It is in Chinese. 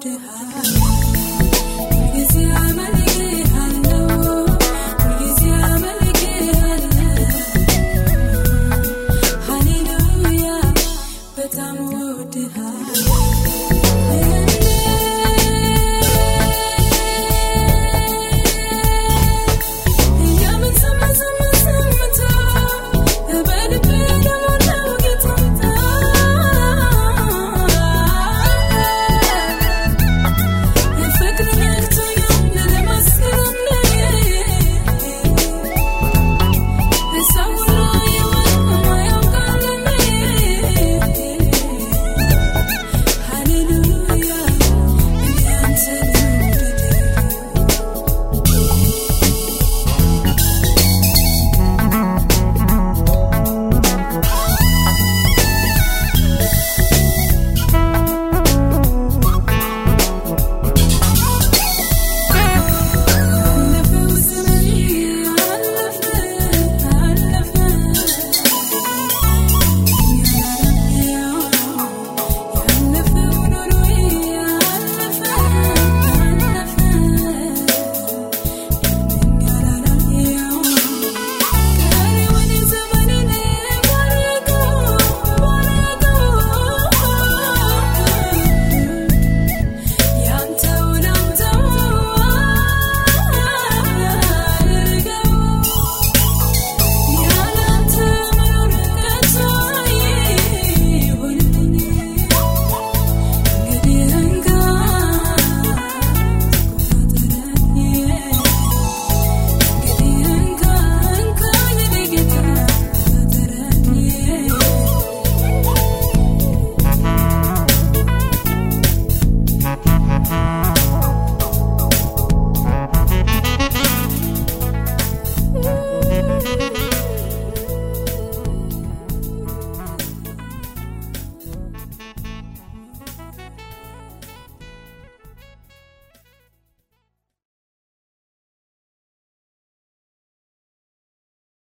对